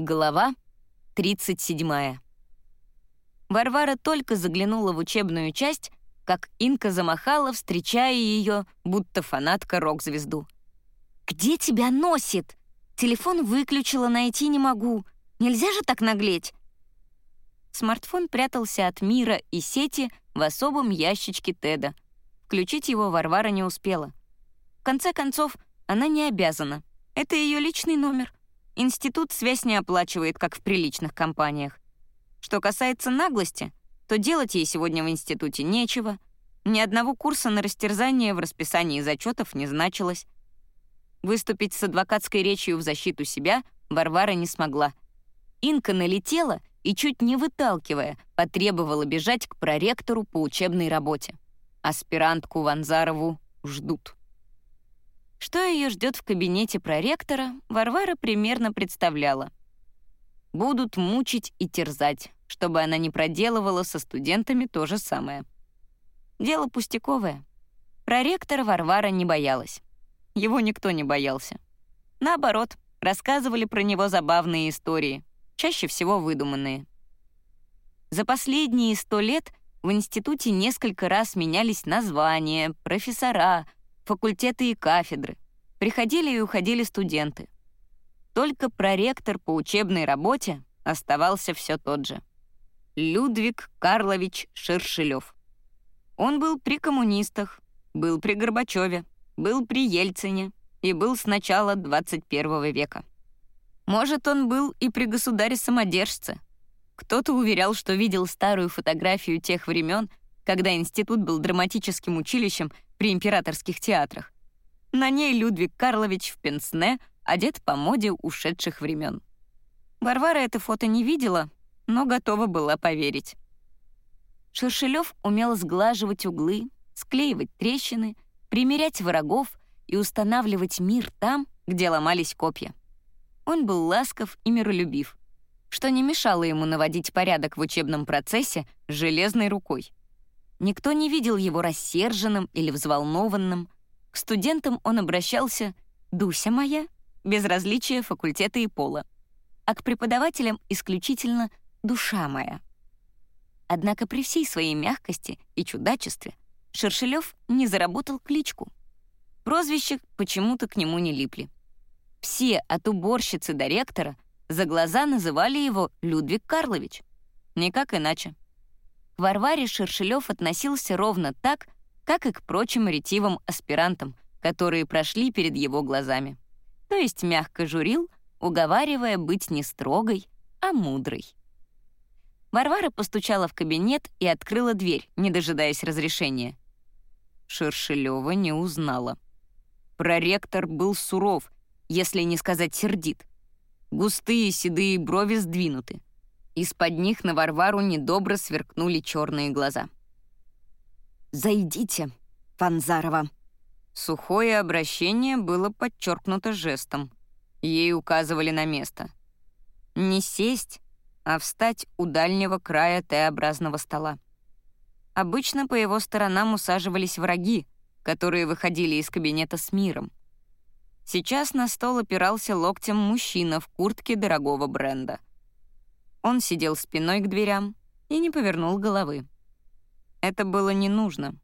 Глава 37. Варвара только заглянула в учебную часть, как Инка замахала, встречая ее, будто фанатка рок-звезду. «Где тебя носит? Телефон выключила, найти не могу. Нельзя же так наглеть!» Смартфон прятался от мира и сети в особом ящичке Теда. Включить его Варвара не успела. В конце концов, она не обязана. Это ее личный номер. Институт связь не оплачивает, как в приличных компаниях. Что касается наглости, то делать ей сегодня в институте нечего. Ни одного курса на растерзание в расписании зачетов не значилось. Выступить с адвокатской речью в защиту себя Варвара не смогла. Инка налетела и, чуть не выталкивая, потребовала бежать к проректору по учебной работе. Аспирантку Ванзарову ждут. Что ее ждет в кабинете проректора, Варвара примерно представляла. Будут мучить и терзать, чтобы она не проделывала со студентами то же самое. Дело пустяковое. Проректора Варвара не боялась. Его никто не боялся. Наоборот, рассказывали про него забавные истории, чаще всего выдуманные. За последние сто лет в институте несколько раз менялись названия, профессора — факультеты и кафедры. Приходили и уходили студенты. Только проректор по учебной работе оставался все тот же. Людвиг Карлович Шершелев. Он был при коммунистах, был при Горбачеве, был при Ельцине и был с начала 21 века. Может, он был и при государе-самодержце. Кто-то уверял, что видел старую фотографию тех времен, когда институт был драматическим училищем при императорских театрах. На ней Людвиг Карлович в пенсне, одет по моде ушедших времен. Варвара это фото не видела, но готова была поверить. Шершелев умел сглаживать углы, склеивать трещины, примерять врагов и устанавливать мир там, где ломались копья. Он был ласков и миролюбив, что не мешало ему наводить порядок в учебном процессе железной рукой. Никто не видел его рассерженным или взволнованным. К студентам он обращался «Дуся моя», без различия факультета и пола, а к преподавателям исключительно «Душа моя». Однако при всей своей мягкости и чудачестве Шершелев не заработал кличку. Прозвища почему-то к нему не липли. Все, от уборщицы до ректора, за глаза называли его Людвиг Карлович. Никак иначе. Варваре Шершелев относился ровно так, как и к прочим ретивым аспирантам, которые прошли перед его глазами. То есть мягко журил, уговаривая быть не строгой, а мудрой. Варвара постучала в кабинет и открыла дверь, не дожидаясь разрешения. Шершелева не узнала. Проректор был суров, если не сказать сердит. Густые седые брови сдвинуты. Из-под них на Варвару недобро сверкнули черные глаза. «Зайдите, Фанзарова». Сухое обращение было подчеркнуто жестом. Ей указывали на место. Не сесть, а встать у дальнего края Т-образного стола. Обычно по его сторонам усаживались враги, которые выходили из кабинета с миром. Сейчас на стол опирался локтем мужчина в куртке дорогого бренда. Он сидел спиной к дверям и не повернул головы. Это было не нужно.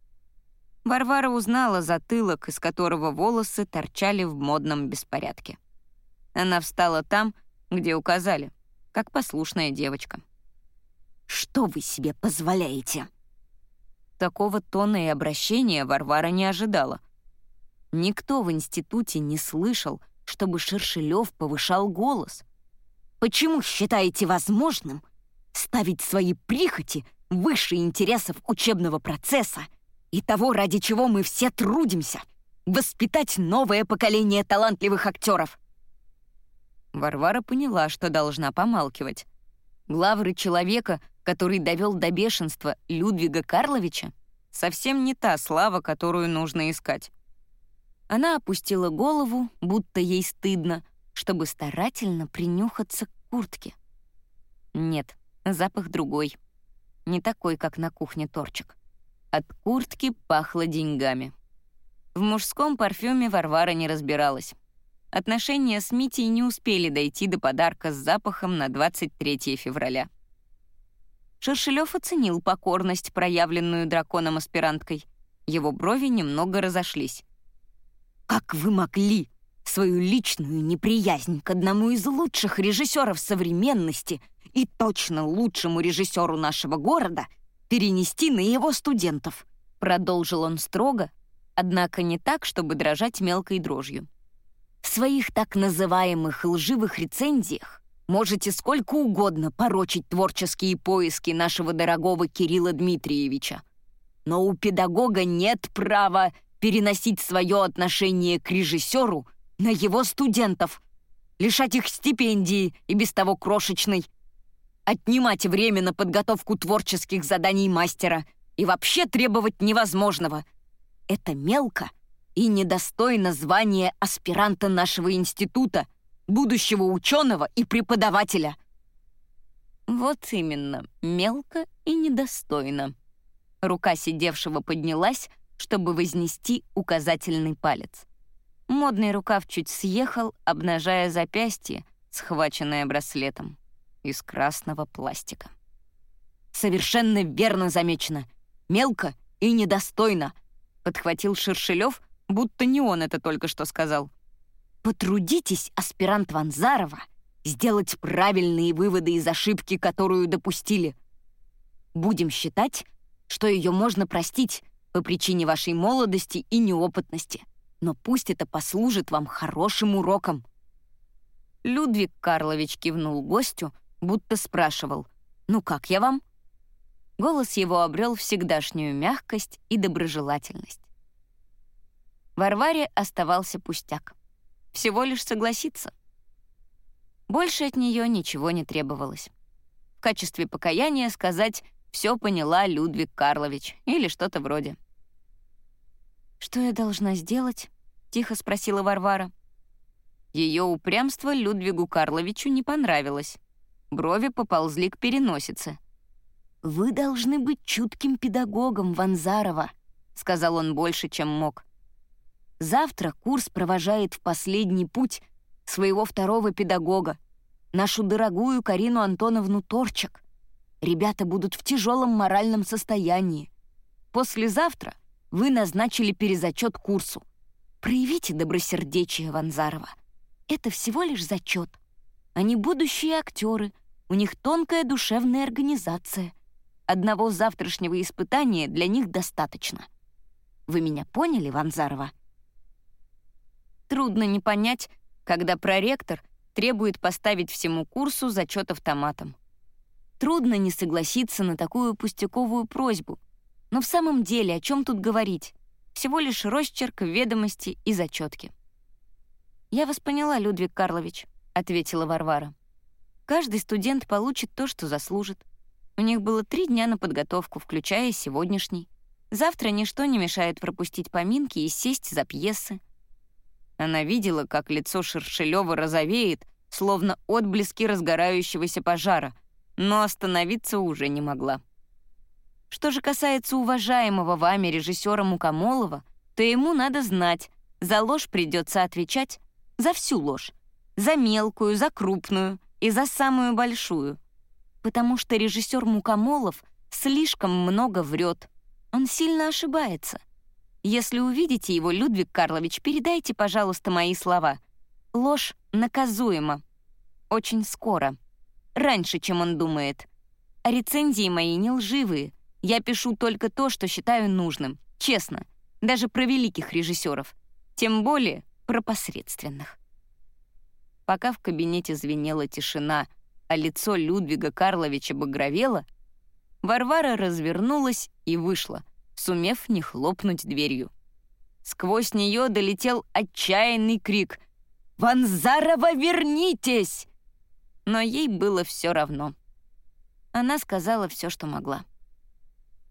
Варвара узнала затылок, из которого волосы торчали в модном беспорядке. Она встала там, где указали, как послушная девочка. «Что вы себе позволяете?» Такого тона и обращения Варвара не ожидала. Никто в институте не слышал, чтобы Шершелев повышал голос — Почему считаете возможным ставить свои прихоти выше интересов учебного процесса и того, ради чего мы все трудимся — воспитать новое поколение талантливых актеров? Варвара поняла, что должна помалкивать. Главры человека, который довел до бешенства Людвига Карловича, совсем не та слава, которую нужно искать. Она опустила голову, будто ей стыдно, чтобы старательно принюхаться куртке. Нет, запах другой. Не такой, как на кухне торчик. От куртки пахло деньгами. В мужском парфюме Варвара не разбиралась. отношения с Митей не успели дойти до подарка с запахом на 23 февраля. Шершелев оценил покорность, проявленную драконом-аспиранткой. Его брови немного разошлись. «Как вы могли свою личную неприязнь к одному из лучших режиссеров современности и точно лучшему режиссеру нашего города перенести на его студентов?» Продолжил он строго, однако не так, чтобы дрожать мелкой дрожью. В своих так называемых лживых рецензиях можете сколько угодно порочить творческие поиски нашего дорогого Кирилла Дмитриевича. Но у педагога нет права переносить свое отношение к режиссеру на его студентов, лишать их стипендии и без того крошечной, отнимать время на подготовку творческих заданий мастера и вообще требовать невозможного. Это мелко и недостойно звания аспиранта нашего института, будущего ученого и преподавателя. Вот именно, мелко и недостойно. Рука сидевшего поднялась, чтобы вознести указательный палец. Модный рукав чуть съехал, обнажая запястье, схваченное браслетом из красного пластика. «Совершенно верно замечено. Мелко и недостойно», — подхватил Шершелев, будто не он это только что сказал. «Потрудитесь, аспирант Ванзарова, сделать правильные выводы из ошибки, которую допустили. Будем считать, что ее можно простить по причине вашей молодости и неопытности но пусть это послужит вам хорошим уроком». Людвиг Карлович кивнул гостю, будто спрашивал «Ну как я вам?» Голос его обрел всегдашнюю мягкость и доброжелательность. Варваре оставался пустяк. Всего лишь согласиться. Больше от нее ничего не требовалось. В качестве покаяния сказать «все поняла Людвиг Карлович» или что-то вроде. «Что я должна сделать?» тихо спросила Варвара. Ее упрямство Людвигу Карловичу не понравилось. Брови поползли к переносице. «Вы должны быть чутким педагогом, Ванзарова», — сказал он больше, чем мог. «Завтра курс провожает в последний путь своего второго педагога, нашу дорогую Карину Антоновну Торчак. Ребята будут в тяжелом моральном состоянии. Послезавтра вы назначили перезачет курсу. Проявите добросердечие Ванзарова. Это всего лишь зачет. Они будущие актеры, у них тонкая душевная организация. Одного завтрашнего испытания для них достаточно. Вы меня поняли, Ванзарова? Трудно не понять, когда проректор требует поставить всему курсу зачет автоматом. Трудно не согласиться на такую пустяковую просьбу. Но в самом деле о чем тут говорить? Всего лишь росчерк, ведомости и зачетки. «Я вас поняла, Людвиг Карлович», — ответила Варвара. «Каждый студент получит то, что заслужит. У них было три дня на подготовку, включая сегодняшний. Завтра ничто не мешает пропустить поминки и сесть за пьесы». Она видела, как лицо Шершелёва розовеет, словно отблески разгорающегося пожара, но остановиться уже не могла. Что же касается уважаемого вами режиссера Мукомолова, то ему надо знать, за ложь придется отвечать, за всю ложь, за мелкую, за крупную и за самую большую. Потому что режиссер Мукомолов слишком много врет. Он сильно ошибается. Если увидите его, Людвиг Карлович, передайте, пожалуйста, мои слова. Ложь наказуема. Очень скоро. Раньше, чем он думает. Рецензии мои не лживые — я пишу только то, что считаю нужным, честно, даже про великих режиссеров, тем более про посредственных. Пока в кабинете звенела тишина, а лицо Людвига Карловича багровело, Варвара развернулась и вышла, сумев не хлопнуть дверью. Сквозь нее долетел отчаянный крик «Ванзарова, вернитесь!» Но ей было все равно. Она сказала все, что могла.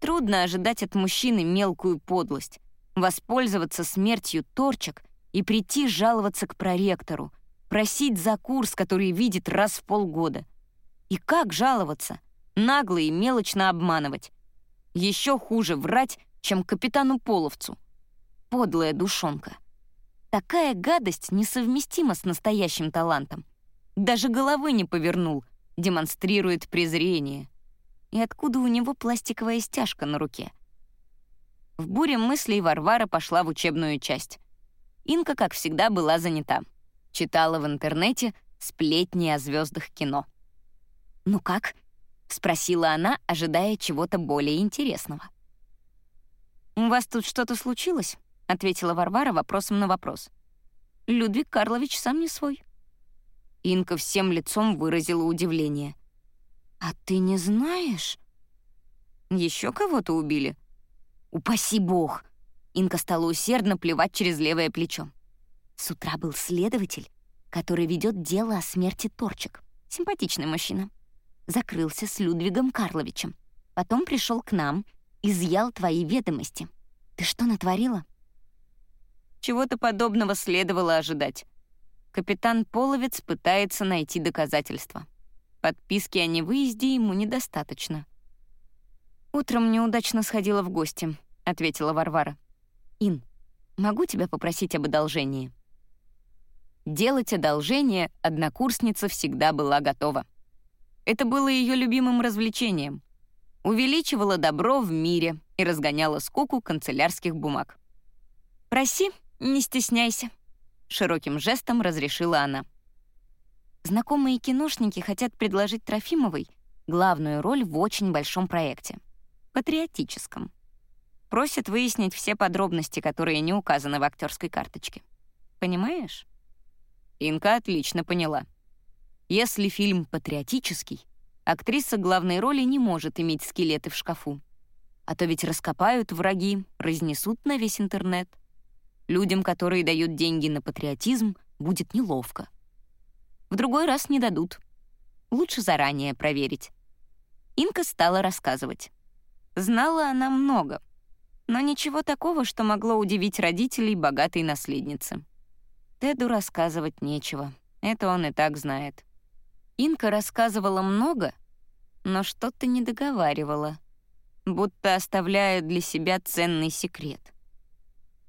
Трудно ожидать от мужчины мелкую подлость, воспользоваться смертью торчек и прийти жаловаться к проректору, просить за курс, который видит раз в полгода. И как жаловаться? Нагло и мелочно обманывать. Еще хуже врать, чем капитану Половцу. Подлая душонка. Такая гадость несовместима с настоящим талантом. Даже головы не повернул, демонстрирует презрение. И откуда у него пластиковая стяжка на руке? В буре мыслей Варвара пошла в учебную часть. Инка, как всегда, была занята. Читала в интернете сплетни о звездах кино. «Ну как?» — спросила она, ожидая чего-то более интересного. «У вас тут что-то случилось?» — ответила Варвара вопросом на вопрос. «Людвиг Карлович сам не свой». Инка всем лицом выразила удивление. «А ты не знаешь?» Еще кого-то убили?» «Упаси бог!» Инка стала усердно плевать через левое плечо. С утра был следователь, который ведет дело о смерти Торчик. Симпатичный мужчина. Закрылся с Людвигом Карловичем. Потом пришел к нам, изъял твои ведомости. Ты что натворила? Чего-то подобного следовало ожидать. Капитан Половец пытается найти доказательства. Подписки о невыезде ему недостаточно. «Утром неудачно сходила в гости», — ответила Варвара. «Ин, могу тебя попросить об одолжении?» Делать одолжение однокурсница всегда была готова. Это было ее любимым развлечением. Увеличивала добро в мире и разгоняла скуку канцелярских бумаг. «Проси, не стесняйся», — широким жестом разрешила она. Знакомые киношники хотят предложить Трофимовой главную роль в очень большом проекте — патриотическом. Просят выяснить все подробности, которые не указаны в актерской карточке. Понимаешь? Инка отлично поняла. Если фильм патриотический, актриса главной роли не может иметь скелеты в шкафу. А то ведь раскопают враги, разнесут на весь интернет. Людям, которые дают деньги на патриотизм, будет неловко. В другой раз не дадут. Лучше заранее проверить. Инка стала рассказывать. Знала она много, но ничего такого, что могло удивить родителей богатой наследницы. Теду рассказывать нечего. Это он и так знает. Инка рассказывала много, но что-то не договаривала, будто оставляя для себя ценный секрет.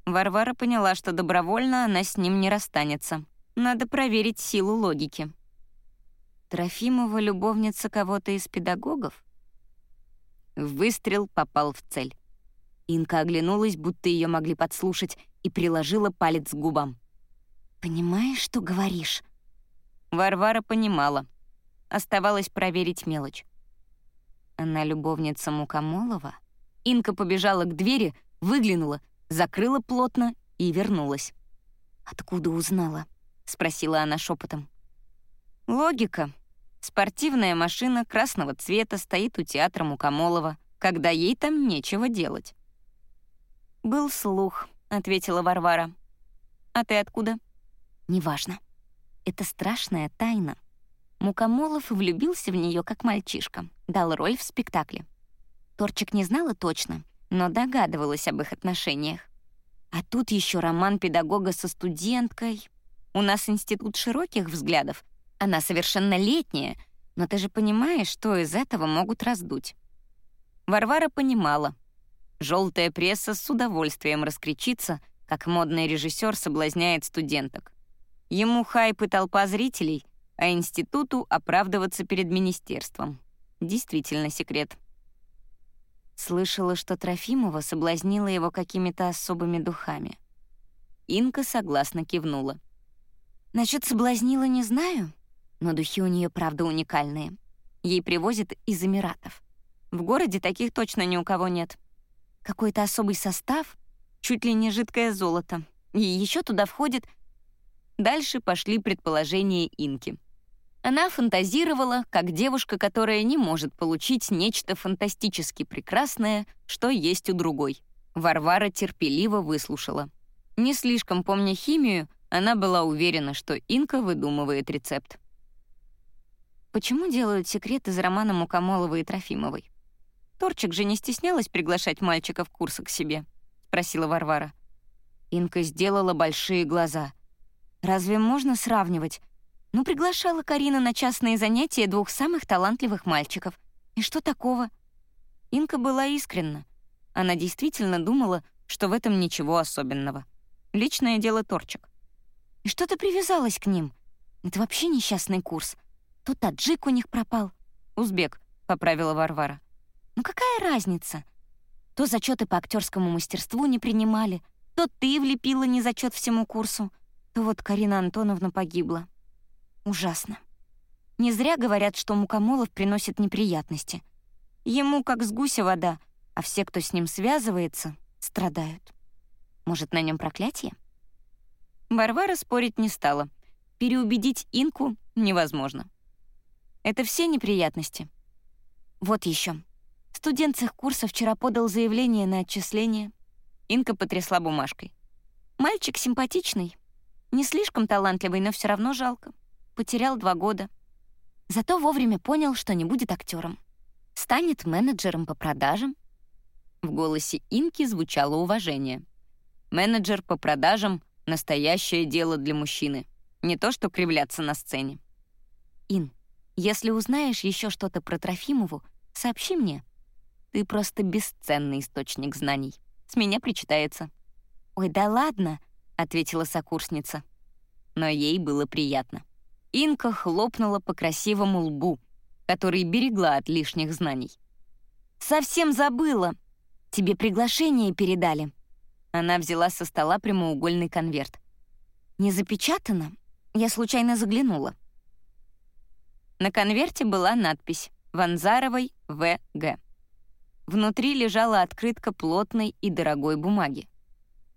Варвара поняла, что добровольно она с ним не расстанется. Надо проверить силу логики. Трофимова любовница кого-то из педагогов? Выстрел попал в цель. Инка оглянулась, будто ее могли подслушать, и приложила палец к губам. «Понимаешь, что говоришь?» Варвара понимала. Оставалось проверить мелочь. Она любовница Мукомолова? Инка побежала к двери, выглянула, закрыла плотно и вернулась. «Откуда узнала?» — спросила она шепотом. «Логика. Спортивная машина красного цвета стоит у театра Мукомолова, когда ей там нечего делать». «Был слух», — ответила Варвара. «А ты откуда?» Неважно. Это страшная тайна. Мукомолов влюбился в нее как мальчишка, дал роль в спектакле. Торчик не знала точно, но догадывалась об их отношениях. А тут еще роман педагога со студенткой. У нас институт широких взглядов. Она совершеннолетняя, но ты же понимаешь, что из этого могут раздуть. Варвара понимала. Желтая пресса с удовольствием раскричится, как модный режиссер соблазняет студенток. Ему хайп и толпа зрителей, а институту оправдываться перед министерством. Действительно секрет. Слышала, что Трофимова соблазнила его какими-то особыми духами. Инка согласно кивнула. Насчет соблазнила не знаю, но духи у нее правда уникальные. Ей привозят из Эмиратов. В городе таких точно ни у кого нет. Какой-то особый состав, чуть ли не жидкое золото. И еще туда входит Дальше пошли предположения Инки. Она фантазировала, как девушка, которая не может получить нечто фантастически прекрасное, что есть у другой. Варвара терпеливо выслушала. Не слишком помня химию, она была уверена, что Инка выдумывает рецепт. Почему делают секрет из романа Мукомоловой и Трофимовой? Торчик же не стеснялась приглашать мальчика в курсы к себе, спросила Варвара. Инка сделала большие глаза — Разве можно сравнивать? Ну, приглашала Карина на частные занятия двух самых талантливых мальчиков. И что такого? Инка была искренна. Она действительно думала, что в этом ничего особенного. Личное дело Торчик. И что ты привязалась к ним? Это вообще несчастный курс. То таджик у них пропал. Узбек, — поправила Варвара. Ну какая разница? То зачеты по актерскому мастерству не принимали, то ты влепила не зачет всему курсу, то вот Карина Антоновна погибла. Ужасно. Не зря говорят, что мукомолов приносит неприятности. Ему как с гуся вода, а все, кто с ним связывается, страдают. Может, на нем проклятие? Варвара спорить не стала. Переубедить Инку невозможно. Это все неприятности. Вот еще. Студент с курса вчера подал заявление на отчисление. Инка потрясла бумажкой. Мальчик симпатичный, не слишком талантливый, но все равно жалко. Потерял два года. Зато вовремя понял, что не будет актером. Станет менеджером по продажам. В голосе Инки звучало уважение. Менеджер по продажам — настоящее дело для мужчины. Не то, что кривляться на сцене. Ин, если узнаешь еще что-то про Трофимову, сообщи мне. Ты просто бесценный источник знаний. С меня причитается. «Ой, да ладно», — ответила сокурсница. Но ей было приятно. Инка хлопнула по красивому лбу, который берегла от лишних знаний. «Совсем забыла. Тебе приглашение передали». Она взяла со стола прямоугольный конверт. «Не запечатано? Я случайно заглянула». На конверте была надпись «Ванзаровой В.Г». Внутри лежала открытка плотной и дорогой бумаги.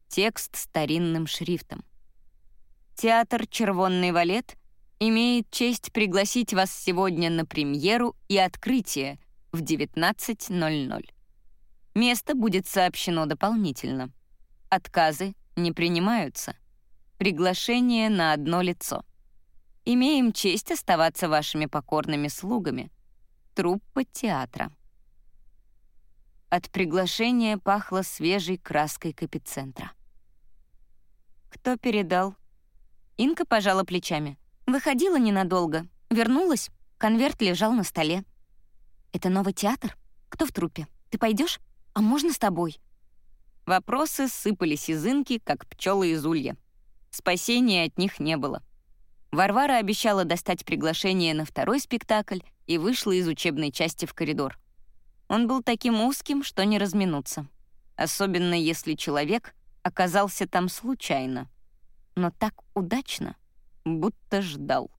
Текст старинным шрифтом. Театр «Червонный валет» имеет честь пригласить вас сегодня на премьеру и открытие в 19.00. Место будет сообщено дополнительно. Отказы не принимаются. Приглашение на одно лицо. Имеем честь оставаться вашими покорными слугами. Труппа театра. От приглашения пахло свежей краской капицентра. «Кто передал?» Инка пожала плечами. «Выходила ненадолго. Вернулась. Конверт лежал на столе. Это новый театр? Кто в труппе? Ты пойдешь? А можно с тобой?» Вопросы сыпались из Инки, как пчелы из улья. Спасения от них не было. Варвара обещала достать приглашение на второй спектакль и вышла из учебной части в коридор. Он был таким узким, что не разминуться. Особенно если человек оказался там случайно. Но так удачно, будто ждал.